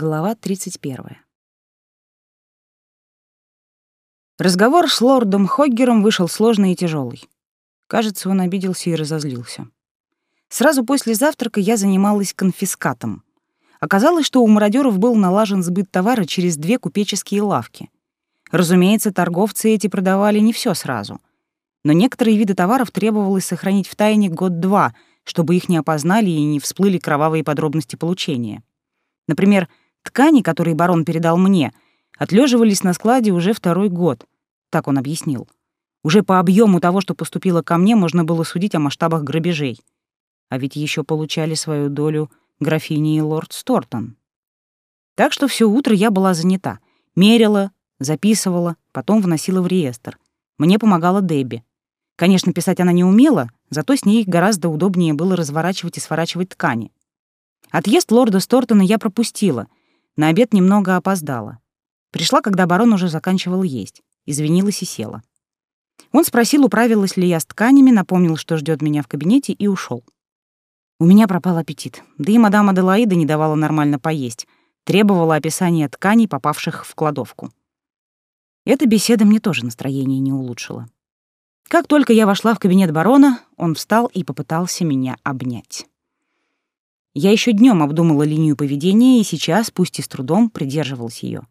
Глава 31. Разговор с лордом Хоггером вышел сложный и тяжелый. Кажется, он обиделся и разозлился. Сразу после завтрака я занималась конфискатом. Оказалось, что у мародеров был налажен сбыт товара через две купеческие лавки. Разумеется, торговцы эти продавали не все сразу. Но некоторые виды товаров требовалось сохранить в тайне год-два, чтобы их не опознали и не всплыли кровавые подробности получения. Например, ткани, которые барон передал мне, отлеживались на складе уже второй год, так он объяснил. Уже по объему того, что поступило ко мне, можно было судить о масштабах грабежей. А ведь еще получали свою долю графини и лорд Стортон. Так что все утро я была занята. Мерила, записывала, потом вносила в реестр. Мне помогала Дебби. Конечно, писать она не умела, зато с ней гораздо удобнее было разворачивать и сворачивать ткани. Отъезд лорда Стортона я пропустила. На обед немного опоздала. Пришла, когда барон уже заканчивал есть. Извинилась и села. Он спросил, управилась ли я с тканями, напомнил, что ждет меня в кабинете, и ушел. У меня пропал аппетит. Да и мадам Аделаида не давала нормально поесть. Требовала описания тканей, попавших в кладовку. Эта беседа мне тоже настроение не улучшила. Как только я вошла в кабинет барона, он встал и попытался меня обнять. Я еще днем обдумала линию поведения и сейчас, пусть и с трудом, придерживалась ее.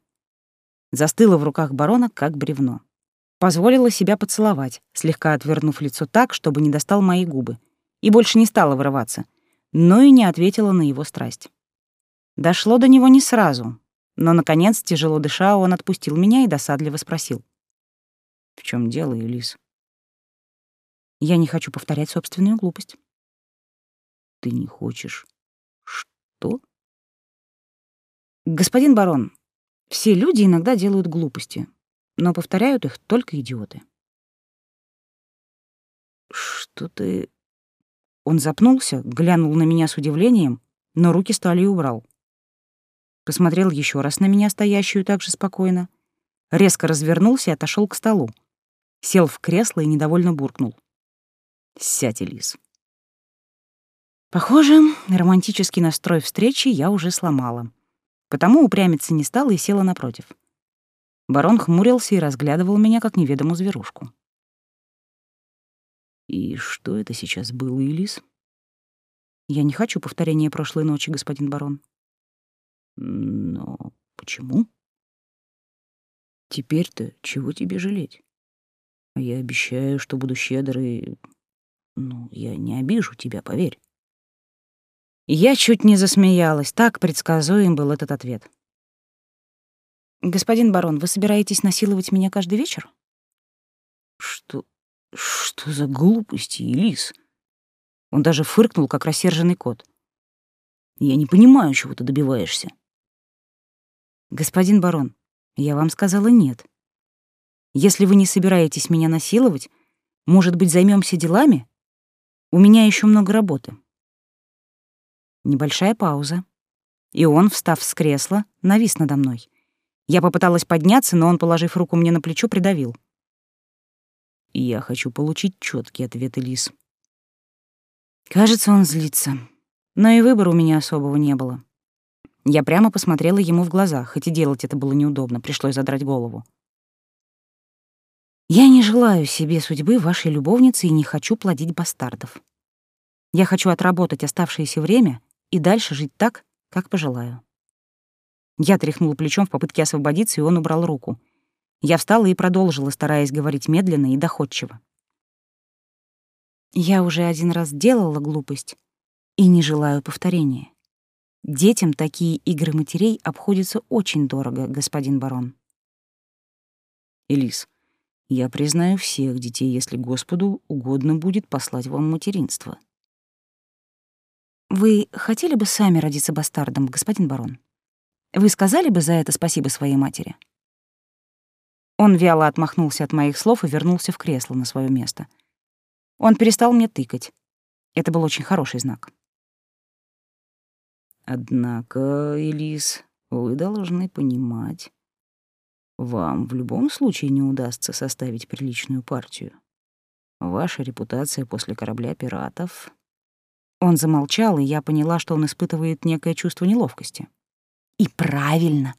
Застыла в руках барона, как бревно. Позволила себя поцеловать, слегка отвернув лицо так, чтобы не достал мои губы, и больше не стала вырываться, но и не ответила на его страсть. Дошло до него не сразу, но, наконец, тяжело дыша, он отпустил меня и досадливо спросил. «В чем дело, Элис?» «Я не хочу повторять собственную глупость». «Ты не хочешь что? Господин барон, все люди иногда делают глупости, но повторяют их только идиоты. Что ты... Он запнулся, глянул на меня с удивлением, но руки стали и убрал. Посмотрел еще раз на меня, стоящую так же спокойно, резко развернулся и отошел к столу. Сел в кресло и недовольно буркнул. «Сядь, Элис, Похоже, романтический настрой встречи я уже сломала. Потому упрямиться не стала и села напротив. Барон хмурился и разглядывал меня, как неведомую зверушку. «И что это сейчас было, Элис?» «Я не хочу повторения прошлой ночи, господин барон». «Но почему?» «Теперь-то чего тебе жалеть? Я обещаю, что буду щедрый. Ну, я не обижу тебя, поверь». Я чуть не засмеялась, так предсказуем был этот ответ. «Господин барон, вы собираетесь насиловать меня каждый вечер?» «Что... что за глупости, Элис?» Он даже фыркнул, как рассерженный кот. «Я не понимаю, чего ты добиваешься». «Господин барон, я вам сказала нет. Если вы не собираетесь меня насиловать, может быть, займемся делами? У меня еще много работы». Небольшая пауза. И он, встав с кресла, навис надо мной. Я попыталась подняться, но он, положив руку мне на плечо, придавил. Я хочу получить четкий ответ, Элис. Кажется, он злится. Но и выбора у меня особого не было. Я прямо посмотрела ему в глаза, хоть и делать это было неудобно, пришлось задрать голову. Я не желаю себе судьбы вашей любовницы и не хочу плодить бастардов. Я хочу отработать оставшееся время и дальше жить так, как пожелаю. Я тряхнула плечом в попытке освободиться, и он убрал руку. Я встала и продолжила, стараясь говорить медленно и доходчиво. Я уже один раз делала глупость и не желаю повторения. Детям такие игры матерей обходятся очень дорого, господин барон. Элис, я признаю всех детей, если Господу угодно будет послать вам материнство. Вы хотели бы сами родиться бастардом, господин барон? Вы сказали бы за это спасибо своей матери? Он вяло отмахнулся от моих слов и вернулся в кресло на свое место. Он перестал мне тыкать. Это был очень хороший знак. Однако, Элис, вы должны понимать, вам в любом случае не удастся составить приличную партию. Ваша репутация после корабля пиратов он замолчал, и я поняла, что он испытывает некое чувство неловкости. И правильно,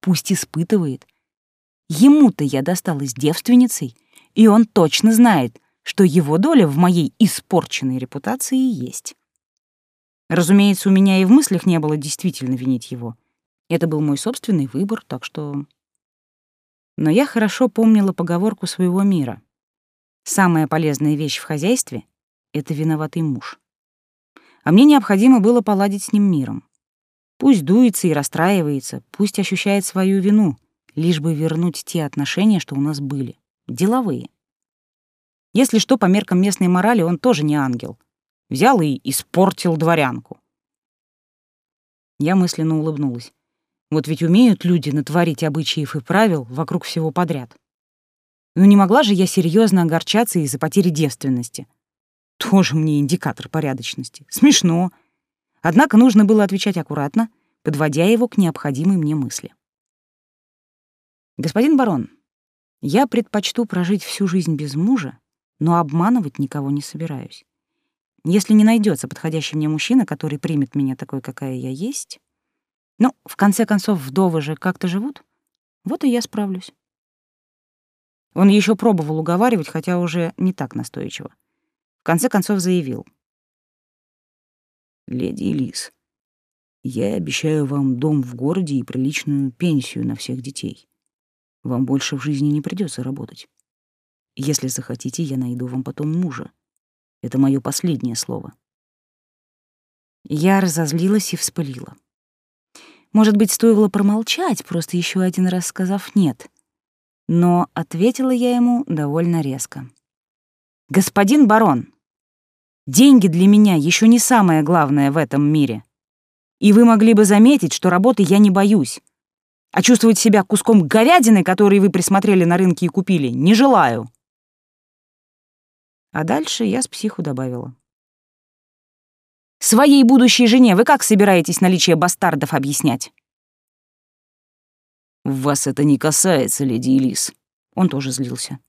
пусть испытывает. Ему-то я досталась девственницей, и он точно знает, что его доля в моей испорченной репутации есть. Разумеется, у меня и в мыслях не было действительно винить его. Это был мой собственный выбор, так что... Но я хорошо помнила поговорку своего мира. Самая полезная вещь в хозяйстве — это виноватый муж. А мне необходимо было поладить с ним миром. Пусть дуется и расстраивается, пусть ощущает свою вину, лишь бы вернуть те отношения, что у нас были. Деловые. Если что, по меркам местной морали, он тоже не ангел. Взял и испортил дворянку. Я мысленно улыбнулась. Вот ведь умеют люди натворить обычаев и правил вокруг всего подряд. Но не могла же я серьезно огорчаться из-за потери девственности. Тоже мне индикатор порядочности. Смешно. Однако нужно было отвечать аккуратно, подводя его к необходимой мне мысли. «Господин барон, я предпочту прожить всю жизнь без мужа, но обманывать никого не собираюсь. Если не найдется подходящий мне мужчина, который примет меня такой, какая я есть, ну, в конце концов, вдовы же как-то живут, вот и я справлюсь». Он еще пробовал уговаривать, хотя уже не так настойчиво. В конце концов заявил. «Леди Элис, я обещаю вам дом в городе и приличную пенсию на всех детей. Вам больше в жизни не придется работать. Если захотите, я найду вам потом мужа. Это мое последнее слово». Я разозлилась и вспылила. Может быть, стоило промолчать, просто еще один раз сказав «нет». Но ответила я ему довольно резко. «Господин барон, деньги для меня еще не самое главное в этом мире. И вы могли бы заметить, что работы я не боюсь. А чувствовать себя куском говядины, который вы присмотрели на рынке и купили, не желаю». А дальше я с психу добавила. «Своей будущей жене вы как собираетесь наличие бастардов объяснять?» «Вас это не касается, леди Элис». Он тоже злился.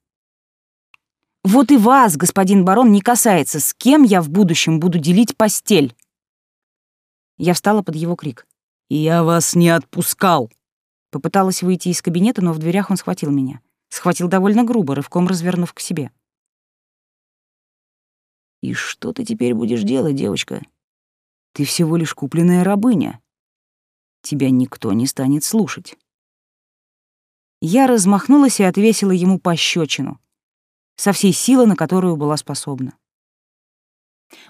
«Вот и вас, господин барон, не касается, с кем я в будущем буду делить постель». Я встала под его крик. «Я вас не отпускал!» Попыталась выйти из кабинета, но в дверях он схватил меня. Схватил довольно грубо, рывком развернув к себе. «И что ты теперь будешь делать, девочка? Ты всего лишь купленная рабыня. Тебя никто не станет слушать». Я размахнулась и отвесила ему пощечину, со всей силы, на которую была способна.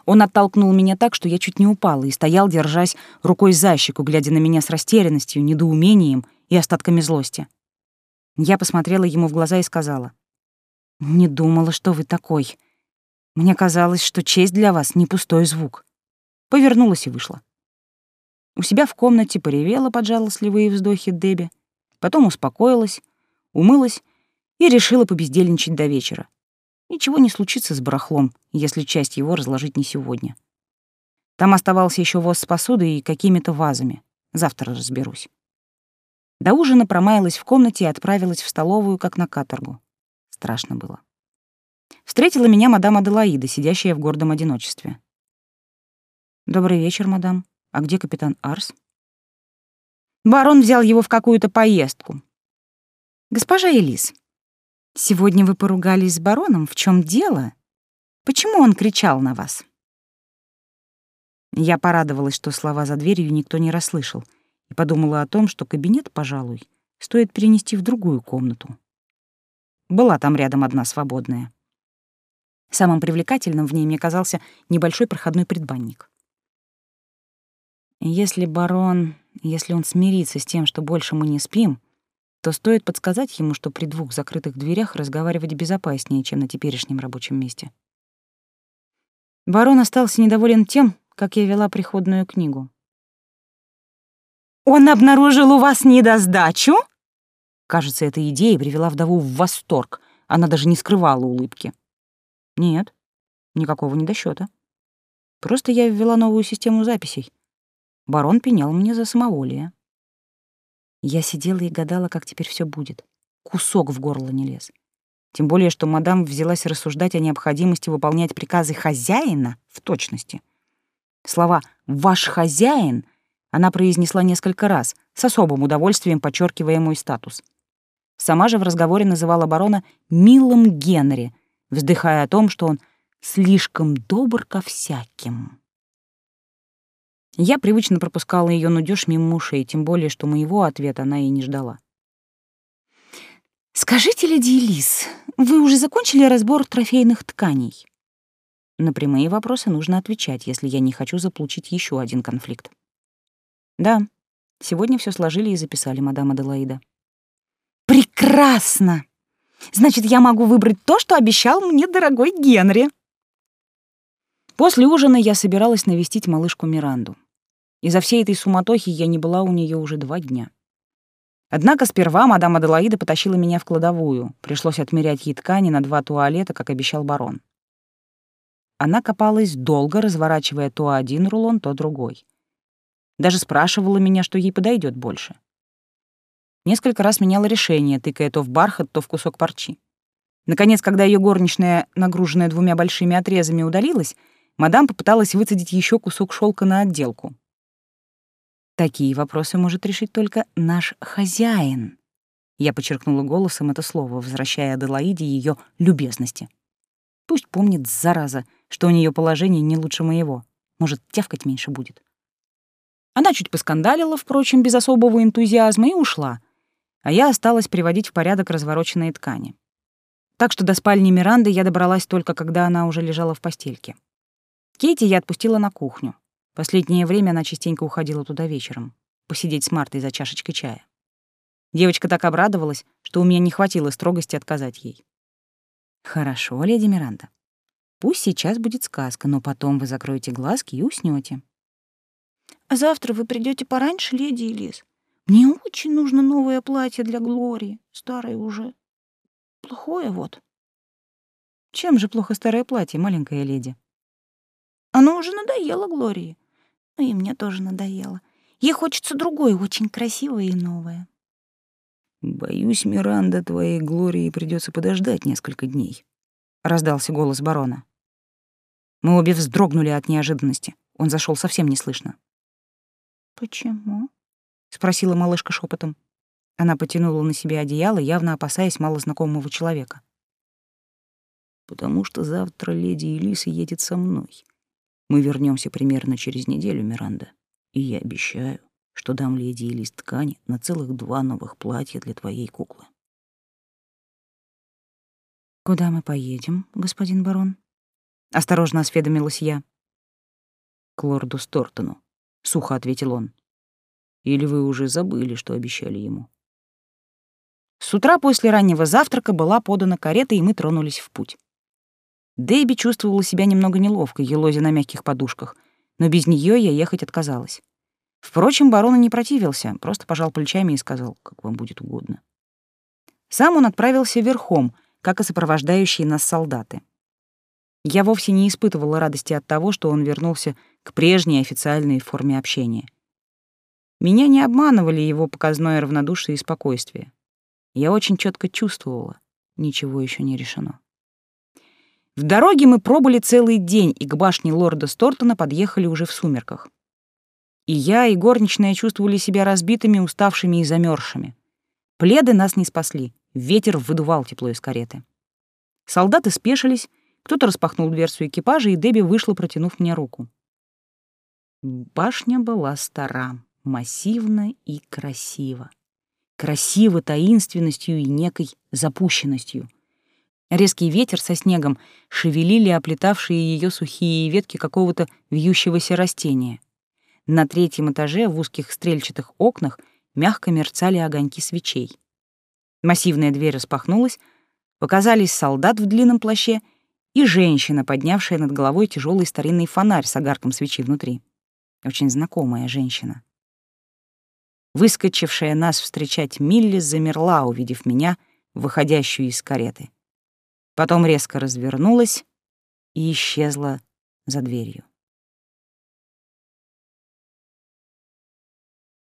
Он оттолкнул меня так, что я чуть не упала, и стоял, держась рукой за щеку, глядя на меня с растерянностью, недоумением и остатками злости. Я посмотрела ему в глаза и сказала. «Не думала, что вы такой. Мне казалось, что честь для вас — не пустой звук». Повернулась и вышла. У себя в комнате поревела под жалостливые вздохи Дебби, Потом успокоилась, умылась и решила побездельничать до вечера. Ничего не случится с барахлом, если часть его разложить не сегодня. Там оставался еще воз с посудой и какими-то вазами. Завтра разберусь. До ужина промаялась в комнате и отправилась в столовую, как на каторгу. Страшно было. Встретила меня мадам Аделаида, сидящая в гордом одиночестве. «Добрый вечер, мадам. А где капитан Арс?» Барон взял его в какую-то поездку. Госпожа Элис, сегодня вы поругались с бароном. В чем дело? Почему он кричал на вас? Я порадовалась, что слова за дверью никто не расслышал, и подумала о том, что кабинет, пожалуй, стоит перенести в другую комнату. Была там рядом одна свободная. Самым привлекательным в ней мне казался небольшой проходной предбанник. Если барон если он смирится с тем, что больше мы не спим, то стоит подсказать ему, что при двух закрытых дверях разговаривать безопаснее, чем на теперешнем рабочем месте. Барон остался недоволен тем, как я вела приходную книгу. «Он обнаружил у вас недосдачу?» Кажется, эта идея привела вдову в восторг. Она даже не скрывала улыбки. «Нет, никакого недосчета. Просто я ввела новую систему записей, Барон пенял мне за самоволие. Я сидела и гадала, как теперь все будет. Кусок в горло не лез. Тем более, что мадам взялась рассуждать о необходимости выполнять приказы хозяина в точности. Слова «ваш хозяин» Она произнесла несколько раз, с особым удовольствием подчеркивая мой статус. Сама же в разговоре называла барона «милым Генри», вздыхая о том, что он слишком добр ко всяким. Я привычно пропускала ее нудёж мимо ушей, тем более, что моего ответа она и не ждала. «Скажите, леди Элис, вы уже закончили разбор трофейных тканей?» На прямые вопросы нужно отвечать, если я не хочу заполучить еще один конфликт. «Да, сегодня все сложили и записали, мадам Аделаида». «Прекрасно! Значит, я могу выбрать то, что обещал мне дорогой Генри». После ужина я собиралась навестить малышку Миранду. Из-за всей этой суматохи я не была у нее уже два дня. Однако сперва мадам Аделаида потащила меня в кладовую. Пришлось отмерять ей ткани на два туалета, как обещал барон. Она копалась долго, разворачивая то один рулон, то другой. Даже спрашивала меня, что ей подойдет больше. Несколько раз меняла решение, тыкая то в бархат, то в кусок парчи. Наконец, когда ее горничная, нагруженная двумя большими отрезами, удалилась, мадам попыталась выцедить еще кусок шелка на отделку. Такие вопросы может решить только наш хозяин. Я подчеркнула голосом это слово, возвращая Аделаиде ее любезности. Пусть помнит, зараза, что у нее положение не лучше моего. Может, тявкать меньше будет. Она чуть поскандалила, впрочем, без особого энтузиазма, и ушла, а я осталась приводить в порядок развороченные ткани. Так что до спальни Миранды я добралась только, когда она уже лежала в постельке. Кейти я отпустила на кухню. Последнее время она частенько уходила туда вечером, посидеть с Мартой за чашечкой чая. Девочка так обрадовалась, что у меня не хватило строгости отказать ей. «Хорошо, леди Миранда. Пусть сейчас будет сказка, но потом вы закроете глазки и уснете. «А завтра вы придете пораньше, леди Элис? Мне очень нужно новое платье для Глории, старое уже. Плохое вот». «Чем же плохо старое платье, маленькая леди?» «Оно уже надоело Глории. Ну и мне тоже надоело. Ей хочется другое, очень красивое и новое. Боюсь, Миранда, твоей Глории придется подождать несколько дней, раздался голос барона. Мы обе вздрогнули от неожиданности. Он зашел совсем неслышно. Почему? спросила малышка шепотом. Она потянула на себя одеяло, явно опасаясь малознакомого человека. Потому что завтра леди Элиса едет со мной. Мы вернемся примерно через неделю, Миранда, и я обещаю, что дам леди Элис ткани на целых два новых платья для твоей куклы. Куда мы поедем, господин барон? Осторожно осведомилась я. К лорду Стортону, сухо ответил он. Или вы уже забыли, что обещали ему? С утра после раннего завтрака была подана карета, и мы тронулись в путь. Дэйби чувствовала себя немного неловко, елозя на мягких подушках, но без нее я ехать отказалась. Впрочем, барон не противился, просто пожал плечами и сказал, как вам будет угодно. Сам он отправился верхом, как и сопровождающие нас солдаты. Я вовсе не испытывала радости от того, что он вернулся к прежней официальной форме общения. Меня не обманывали его показное равнодушие и спокойствие. Я очень четко чувствовала, ничего еще не решено. В дороге мы пробыли целый день, и к башне лорда Стортона подъехали уже в сумерках. И я, и горничная чувствовали себя разбитыми, уставшими и замерзшими. Пледы нас не спасли, ветер выдувал тепло из кареты. Солдаты спешились, кто-то распахнул дверцу экипажа, и Дебби вышла, протянув мне руку. Башня была стара, массивна и красива. Красиво таинственностью и некой запущенностью. Резкий ветер со снегом шевелили оплетавшие ее сухие ветки какого-то вьющегося растения. На третьем этаже в узких стрельчатых окнах мягко мерцали огоньки свечей. Массивная дверь распахнулась, показались солдат в длинном плаще и женщина, поднявшая над головой тяжелый старинный фонарь с огарком свечи внутри. Очень знакомая женщина. Выскочившая нас встречать Милли замерла, увидев меня, выходящую из кареты потом резко развернулась и исчезла за дверью.